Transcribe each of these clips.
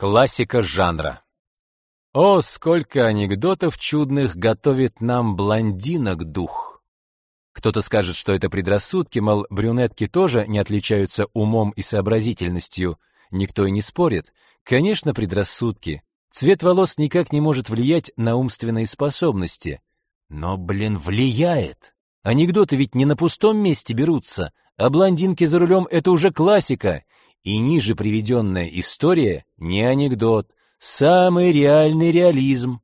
Классика жанра. О, сколько анекдотов чудных готовит нам блондинок дух. Кто-то скажет, что это предрассудки, мол, брюнетки тоже не отличаются умом и сообразительностью. Никто и не спорит. Конечно, предрассудки. Цвет волос никак не может влиять на умственные способности. Но, блин, влияет. Анекдоты ведь не на пустом месте берутся, а блондинки за рулем — это уже классика. И ниже приведенная история не анекдот, самый реальный реализм.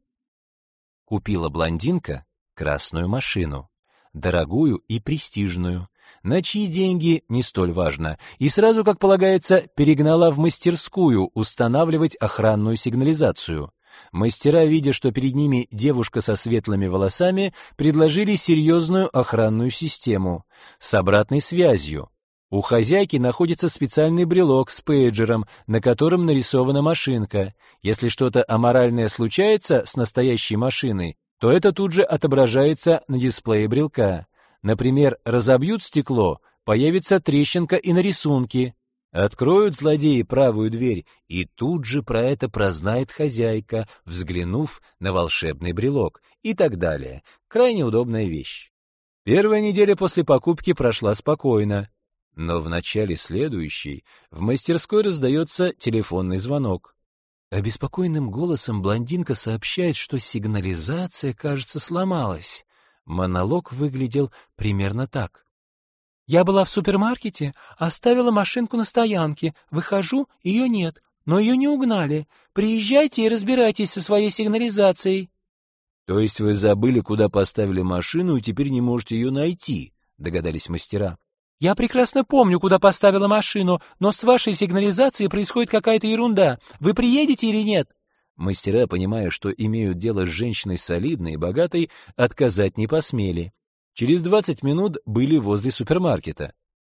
Купила блондинка красную машину, дорогую и престижную, на чьи деньги не столь важно, и сразу, как полагается, перегнала в мастерскую устанавливать охранную сигнализацию. Мастера, видя, что перед ними девушка со светлыми волосами, предложили серьезную охранную систему с обратной связью. У хозяйки находится специальный брелок с пейджером, на котором нарисована машинка. Если что-то аморальное случается с настоящей машиной, то это тут же отображается на дисплее брелка. Например, разобьют стекло, появится трещинка и на рисунке. Откроют злодеи правую дверь, и тут же про это прознает хозяйка, взглянув на волшебный брелок, и так далее. Крайне удобная вещь. Первая неделя после покупки прошла спокойно. Но в начале следующей в мастерской раздается телефонный звонок. Обеспокоенным голосом блондинка сообщает, что сигнализация, кажется, сломалась. Монолог выглядел примерно так. «Я была в супермаркете, оставила машинку на стоянке. Выхожу, ее нет, но ее не угнали. Приезжайте и разбирайтесь со своей сигнализацией». «То есть вы забыли, куда поставили машину, и теперь не можете ее найти?» — догадались мастера. Я прекрасно помню, куда поставила машину, но с вашей сигнализацией происходит какая-то ерунда. Вы приедете или нет? Мастера, понимая, что имеют дело с женщиной солидной и богатой, отказать не посмели. Через двадцать минут были возле супермаркета.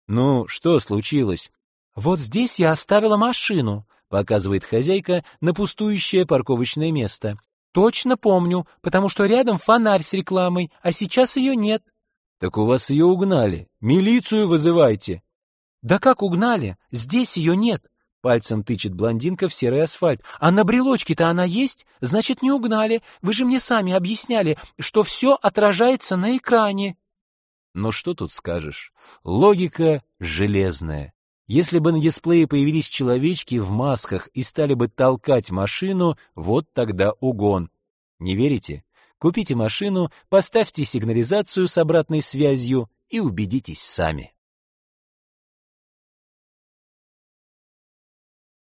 Ну, что случилось? Вот здесь я оставила машину, показывает хозяйка на пустующее парковочное место. Точно помню, потому что рядом фонарь с рекламой, а сейчас ее нет. Так у вас ее угнали. Милицию вызывайте. Да как угнали? Здесь ее нет. Пальцем тычет блондинка в серый асфальт. А на брелочке-то она есть? Значит, не угнали. Вы же мне сами объясняли, что все отражается на экране. Но что тут скажешь? Логика железная. Если бы на дисплее появились человечки в масках и стали бы толкать машину, вот тогда угон. Не верите? Купите машину, поставьте сигнализацию с обратной связью и убедитесь сами.